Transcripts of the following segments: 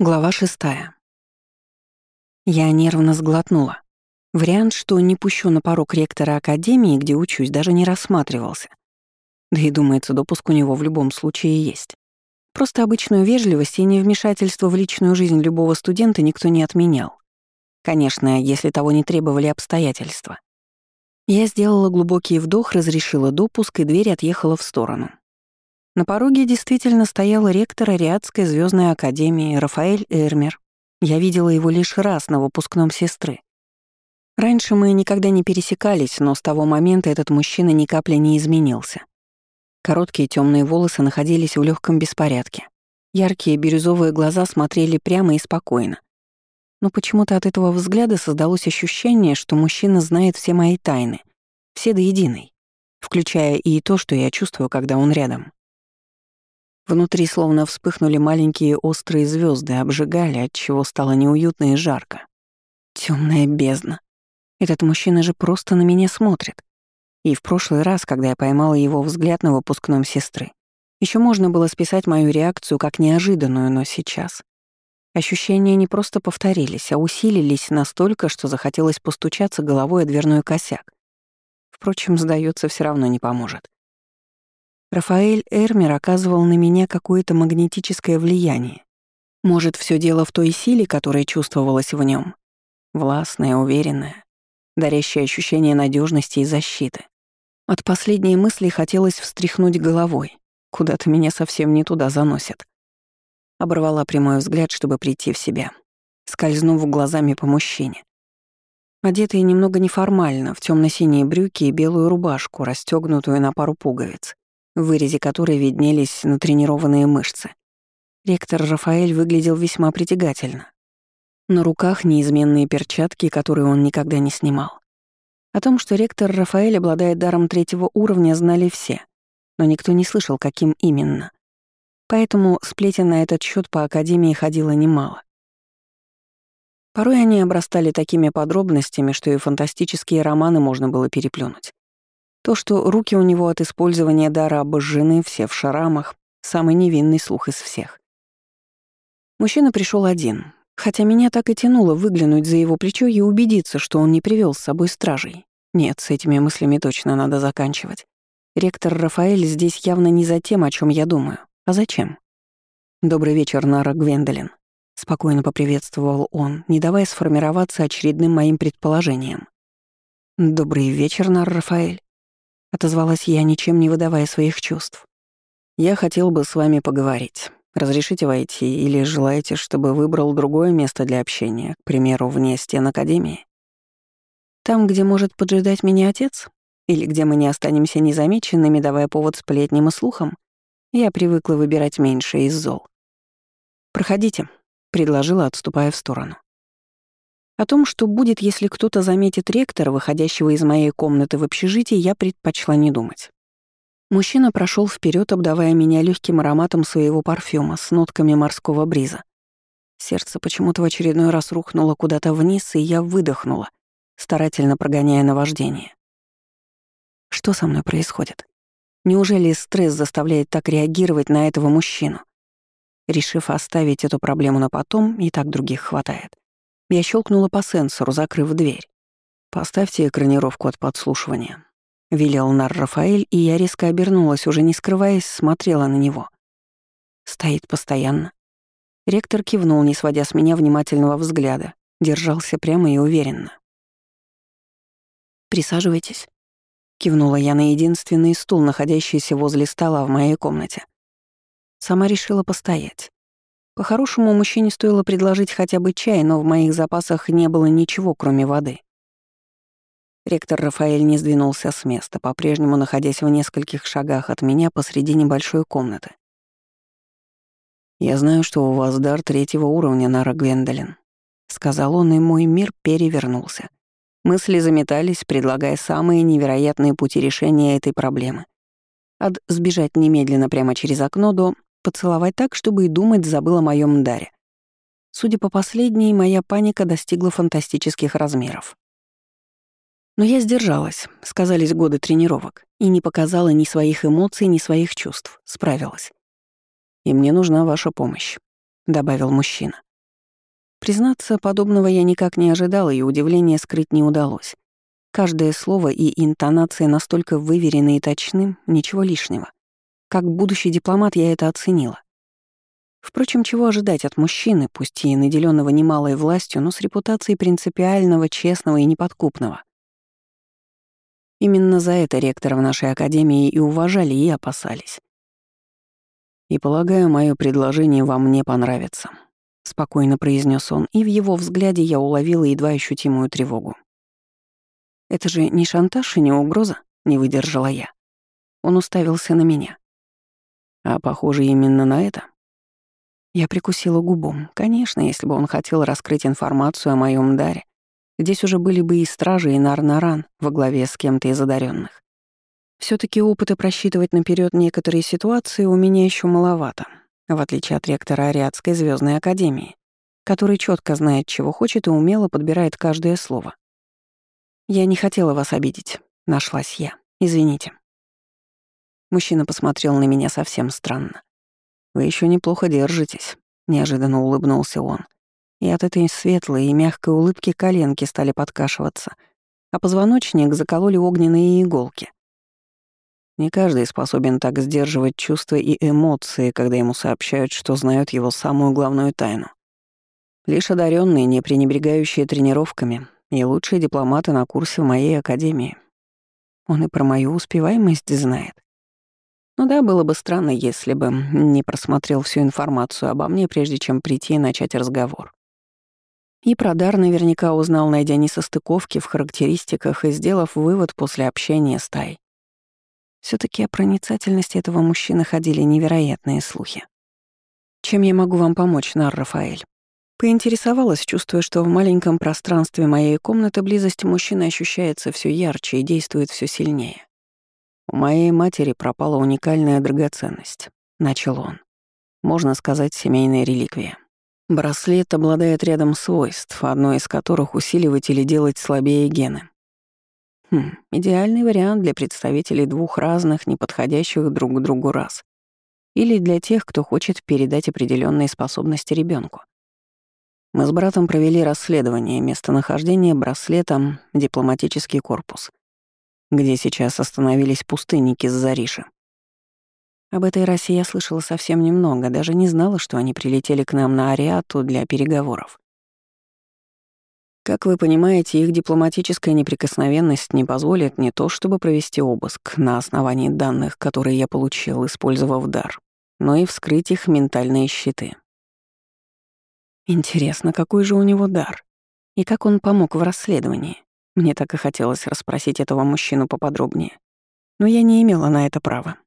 Глава шестая. Я нервно сглотнула. Вариант, что не пущу на порог ректора Академии, где учусь, даже не рассматривался. Да и, думается, допуск у него в любом случае есть. Просто обычную вежливость и невмешательство в личную жизнь любого студента никто не отменял. Конечно, если того не требовали обстоятельства. Я сделала глубокий вдох, разрешила допуск, и дверь отъехала в сторону. На пороге действительно стоял ректор Ариадской звездной академии Рафаэль Эрмер. Я видела его лишь раз на выпускном сестры. Раньше мы никогда не пересекались, но с того момента этот мужчина ни капли не изменился. Короткие темные волосы находились в легком беспорядке. Яркие бирюзовые глаза смотрели прямо и спокойно. Но почему-то от этого взгляда создалось ощущение, что мужчина знает все мои тайны, все до единой, включая и то, что я чувствую, когда он рядом. Внутри словно вспыхнули маленькие острые звезды, обжигали, от чего стало неуютно и жарко. Темная бездна. Этот мужчина же просто на меня смотрит. И в прошлый раз, когда я поймала его взгляд на выпускном сестры, еще можно было списать мою реакцию как неожиданную, но сейчас. Ощущения не просто повторились, а усилились настолько, что захотелось постучаться головой о дверной косяк. Впрочем, сдается, все равно не поможет. Рафаэль Эрмер оказывал на меня какое-то магнетическое влияние. Может, все дело в той силе, которая чувствовалась в нем, Властная, уверенная, дарящая ощущение надежности и защиты. От последней мысли хотелось встряхнуть головой. Куда-то меня совсем не туда заносят. Оборвала прямой взгляд, чтобы прийти в себя, скользнув глазами по мужчине. Одетый немного неформально, в темно синие брюки и белую рубашку, расстегнутую на пару пуговиц в вырезе которой виднелись натренированные мышцы. Ректор Рафаэль выглядел весьма притягательно. На руках неизменные перчатки, которые он никогда не снимал. О том, что ректор Рафаэль обладает даром третьего уровня, знали все, но никто не слышал, каким именно. Поэтому сплетен на этот счет по Академии ходило немало. Порой они обрастали такими подробностями, что и фантастические романы можно было переплюнуть. То, что руки у него от использования дара обожжены, все в шрамах, самый невинный слух из всех. Мужчина пришел один, хотя меня так и тянуло выглянуть за его плечо и убедиться, что он не привел с собой стражей. Нет, с этими мыслями точно надо заканчивать. Ректор Рафаэль здесь явно не за тем, о чем я думаю. А зачем? «Добрый вечер, Нара Гвендолин», — спокойно поприветствовал он, не давая сформироваться очередным моим предположением. «Добрый вечер, Нар Рафаэль», Отозвалась я, ничем не выдавая своих чувств. «Я хотел бы с вами поговорить. Разрешите войти или желаете, чтобы выбрал другое место для общения, к примеру, вне стен Академии? Там, где может поджидать меня отец? Или где мы не останемся незамеченными, давая повод сплетням и слухам? Я привыкла выбирать меньше из зол. «Проходите», — предложила, отступая в сторону. О том, что будет, если кто-то заметит ректора, выходящего из моей комнаты в общежитии, я предпочла не думать. Мужчина прошел вперед, обдавая меня легким ароматом своего парфюма с нотками морского бриза. Сердце почему-то в очередной раз рухнуло куда-то вниз, и я выдохнула, старательно прогоняя наваждение. Что со мной происходит? Неужели стресс заставляет так реагировать на этого мужчину? Решив оставить эту проблему на потом, и так других хватает. Я щелкнула по сенсору, закрыв дверь. «Поставьте экранировку от подслушивания», — велел Нар Рафаэль, и я резко обернулась, уже не скрываясь, смотрела на него. Стоит постоянно. Ректор кивнул, не сводя с меня внимательного взгляда, держался прямо и уверенно. «Присаживайтесь», — кивнула я на единственный стул, находящийся возле стола в моей комнате. Сама решила постоять. По-хорошему, мужчине стоило предложить хотя бы чай, но в моих запасах не было ничего, кроме воды. Ректор Рафаэль не сдвинулся с места, по-прежнему находясь в нескольких шагах от меня посреди небольшой комнаты. «Я знаю, что у вас дар третьего уровня, Нара Гвендолин», — сказал он, и мой мир перевернулся. Мысли заметались, предлагая самые невероятные пути решения этой проблемы. От сбежать немедленно прямо через окно до поцеловать так, чтобы и думать забыла о моем даре. Судя по последней, моя паника достигла фантастических размеров. Но я сдержалась, сказались годы тренировок, и не показала ни своих эмоций, ни своих чувств, справилась. «И мне нужна ваша помощь», — добавил мужчина. Признаться, подобного я никак не ожидала, и удивление скрыть не удалось. Каждое слово и интонация настолько выверены и точны, ничего лишнего. Как будущий дипломат я это оценила. Впрочем, чего ожидать от мужчины, пусть и наделенного немалой властью, но с репутацией принципиального, честного и неподкупного? Именно за это ректора в нашей академии и уважали, и опасались. «И полагаю, мое предложение вам не понравится», — спокойно произнес он, и в его взгляде я уловила едва ощутимую тревогу. «Это же не шантаж и не угроза?» — не выдержала я. Он уставился на меня. «А похоже именно на это?» Я прикусила губу. Конечно, если бы он хотел раскрыть информацию о моем даре, здесь уже были бы и стражи, и Нарнаран во главе с кем-то из одаренных. все таки опыта просчитывать наперед некоторые ситуации у меня еще маловато, в отличие от ректора Ариадской звездной академии, который четко знает, чего хочет и умело подбирает каждое слово. «Я не хотела вас обидеть», — нашлась я. «Извините». Мужчина посмотрел на меня совсем странно. «Вы еще неплохо держитесь», — неожиданно улыбнулся он. И от этой светлой и мягкой улыбки коленки стали подкашиваться, а позвоночник закололи огненные иголки. Не каждый способен так сдерживать чувства и эмоции, когда ему сообщают, что знают его самую главную тайну. Лишь одаренные, не пренебрегающие тренировками, и лучшие дипломаты на курсе в моей академии. Он и про мою успеваемость знает. Ну да, было бы странно, если бы не просмотрел всю информацию обо мне, прежде чем прийти и начать разговор. И про дар наверняка узнал, найдя несостыковки в характеристиках и сделав вывод после общения с Тай. все таки о проницательности этого мужчины ходили невероятные слухи. «Чем я могу вам помочь, Нар Рафаэль?» Поинтересовалась, чувствуя, что в маленьком пространстве моей комнаты близость мужчины ощущается все ярче и действует все сильнее. «У моей матери пропала уникальная драгоценность», — начал он. «Можно сказать, семейная реликвия. Браслет обладает рядом свойств, одно из которых усиливать или делать слабее гены. Хм, идеальный вариант для представителей двух разных, неподходящих друг к другу рас. Или для тех, кто хочет передать определенные способности ребенку. Мы с братом провели расследование местонахождения браслета «Дипломатический корпус», где сейчас остановились пустынники с Зариши. Об этой расе я слышала совсем немного, даже не знала, что они прилетели к нам на Ариату для переговоров. Как вы понимаете, их дипломатическая неприкосновенность не позволит не то чтобы провести обыск на основании данных, которые я получил, использовав дар, но и вскрыть их ментальные щиты. Интересно, какой же у него дар? И как он помог в расследовании? Мне так и хотелось расспросить этого мужчину поподробнее. Но я не имела на это права.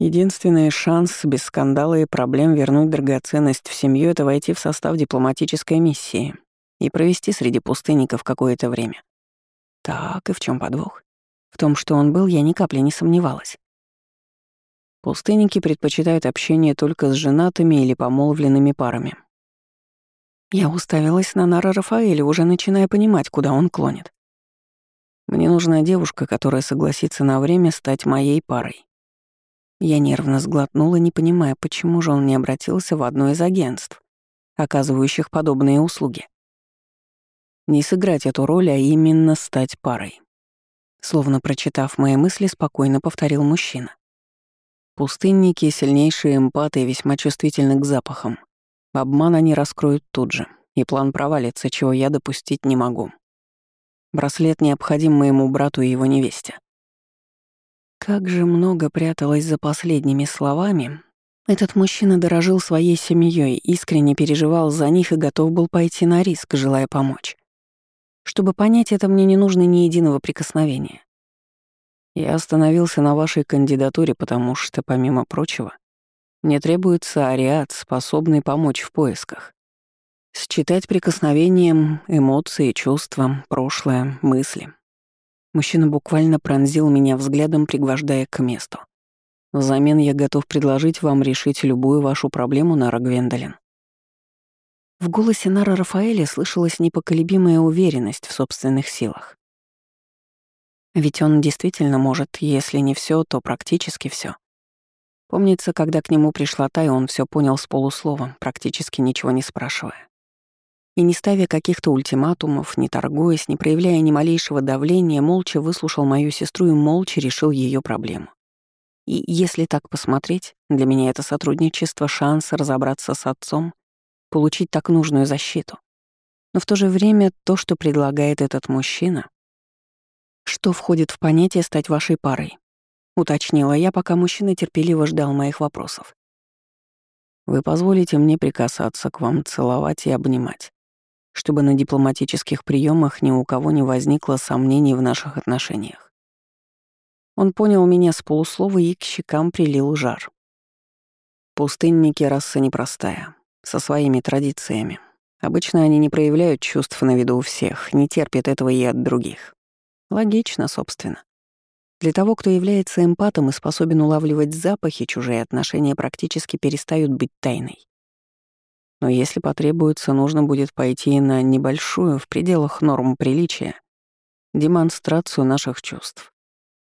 Единственный шанс без скандала и проблем вернуть драгоценность в семью — это войти в состав дипломатической миссии и провести среди пустынников какое-то время. Так, и в чем подвох? В том, что он был, я ни капли не сомневалась. Пустынники предпочитают общение только с женатыми или помолвленными парами. Я уставилась на Нара Рафаэля, уже начиная понимать, куда он клонит. Мне нужна девушка, которая согласится на время стать моей парой. Я нервно сглотнула, не понимая, почему же он не обратился в одно из агентств, оказывающих подобные услуги. Не сыграть эту роль, а именно стать парой. Словно прочитав мои мысли, спокойно повторил мужчина. Пустынники — сильнейшие эмпаты и весьма чувствительны к запахам. Обман они раскроют тут же, и план провалится, чего я допустить не могу. Браслет необходим моему брату и его невесте. Как же много пряталось за последними словами. Этот мужчина дорожил своей семьей, искренне переживал за них и готов был пойти на риск, желая помочь. Чтобы понять это, мне не нужно ни единого прикосновения. Я остановился на вашей кандидатуре, потому что, помимо прочего, мне требуется ариат, способный помочь в поисках. Считать прикосновением эмоции, чувства, прошлое, мысли. Мужчина буквально пронзил меня взглядом, пригвождая к месту. Взамен я готов предложить вам решить любую вашу проблему, Нара Гвендолин. В голосе Нара Рафаэля слышалась непоколебимая уверенность в собственных силах. Ведь он действительно может, если не все, то практически все. Помнится, когда к нему пришла Тай, он все понял с полуслова, практически ничего не спрашивая. и, не ставя каких-то ультиматумов, не торгуясь, не проявляя ни малейшего давления, молча выслушал мою сестру и молча решил ее проблему. И если так посмотреть, для меня это сотрудничество — шанс разобраться с отцом, получить так нужную защиту. Но в то же время то, что предлагает этот мужчина, что входит в понятие «стать вашей парой», уточнила я, пока мужчина терпеливо ждал моих вопросов. Вы позволите мне прикасаться к вам, целовать и обнимать, чтобы на дипломатических приемах ни у кого не возникло сомнений в наших отношениях. Он понял меня с полуслова и к щекам прилил жар. Пустынники — раса непростая, со своими традициями. Обычно они не проявляют чувств на виду у всех, не терпят этого и от других. Логично, собственно. Для того, кто является эмпатом и способен улавливать запахи, чужие отношения практически перестают быть тайной. Но если потребуется, нужно будет пойти на небольшую, в пределах норм приличия, демонстрацию наших чувств,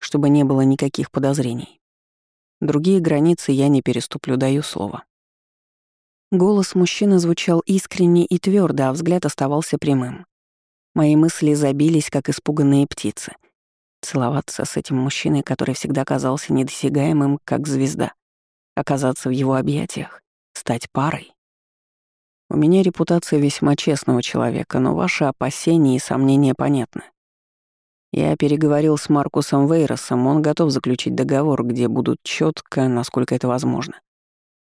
чтобы не было никаких подозрений. Другие границы я не переступлю, даю слово. Голос мужчины звучал искренне и твердо, а взгляд оставался прямым. Мои мысли забились, как испуганные птицы — Целоваться с этим мужчиной, который всегда казался недосягаемым, как звезда. Оказаться в его объятиях. Стать парой. У меня репутация весьма честного человека, но ваши опасения и сомнения понятны. Я переговорил с Маркусом Вейросом, он готов заключить договор, где будут четко, насколько это возможно,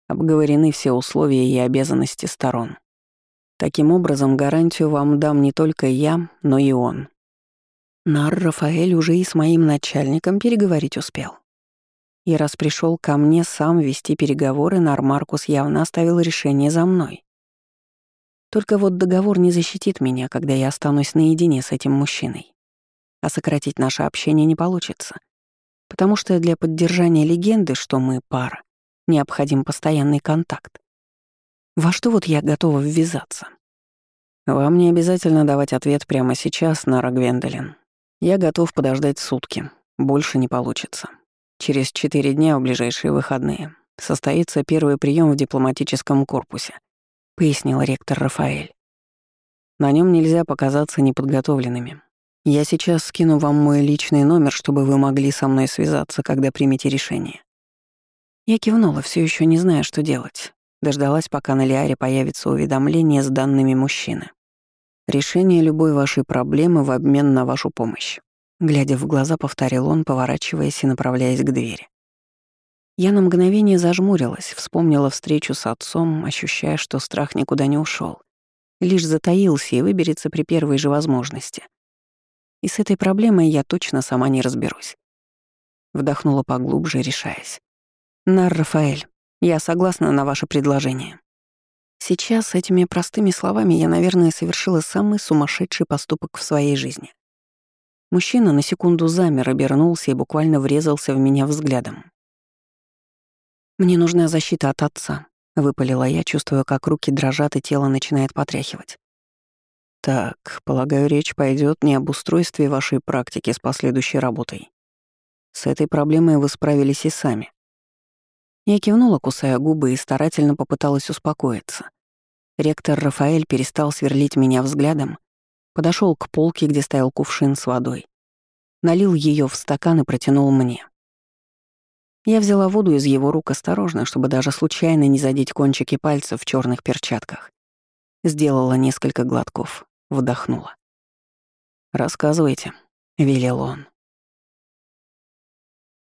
обговорены все условия и обязанности сторон. Таким образом, гарантию вам дам не только я, но и он. Нар Рафаэль уже и с моим начальником переговорить успел. И раз пришел ко мне сам вести переговоры, Нар Маркус явно оставил решение за мной. Только вот договор не защитит меня, когда я останусь наедине с этим мужчиной. А сократить наше общение не получится. Потому что для поддержания легенды, что мы пара, необходим постоянный контакт. Во что вот я готова ввязаться? Вам не обязательно давать ответ прямо сейчас, Нара Гвендолин. Я готов подождать сутки. Больше не получится. Через четыре дня в ближайшие выходные состоится первый прием в дипломатическом корпусе, пояснил ректор Рафаэль. На нем нельзя показаться неподготовленными. Я сейчас скину вам мой личный номер, чтобы вы могли со мной связаться, когда примете решение. Я кивнула, все еще не зная, что делать. Дождалась, пока на Лиаре появится уведомление с данными мужчины. Решение любой вашей проблемы в обмен на вашу помощь. Глядя в глаза, повторил он, поворачиваясь и направляясь к двери. Я на мгновение зажмурилась, вспомнила встречу с отцом, ощущая, что страх никуда не ушел, лишь затаился и выберется при первой же возможности. И с этой проблемой я точно сама не разберусь. Вдохнула поглубже, решаясь. «Нар Рафаэль, я согласна на ваше предложение». Сейчас этими простыми словами я, наверное, совершила самый сумасшедший поступок в своей жизни. Мужчина на секунду замер, обернулся и буквально врезался в меня взглядом. «Мне нужна защита от отца», — выпалила я, чувствуя, как руки дрожат и тело начинает потряхивать. «Так, полагаю, речь пойдет не об устройстве вашей практики с последующей работой. С этой проблемой вы справились и сами». Я кивнула, кусая губы, и старательно попыталась успокоиться. Ректор Рафаэль перестал сверлить меня взглядом, подошел к полке, где стоял кувшин с водой, налил ее в стакан и протянул мне. Я взяла воду из его рук осторожно, чтобы даже случайно не задеть кончики пальцев в черных перчатках. Сделала несколько глотков, вдохнула. «Рассказывайте», — велел он.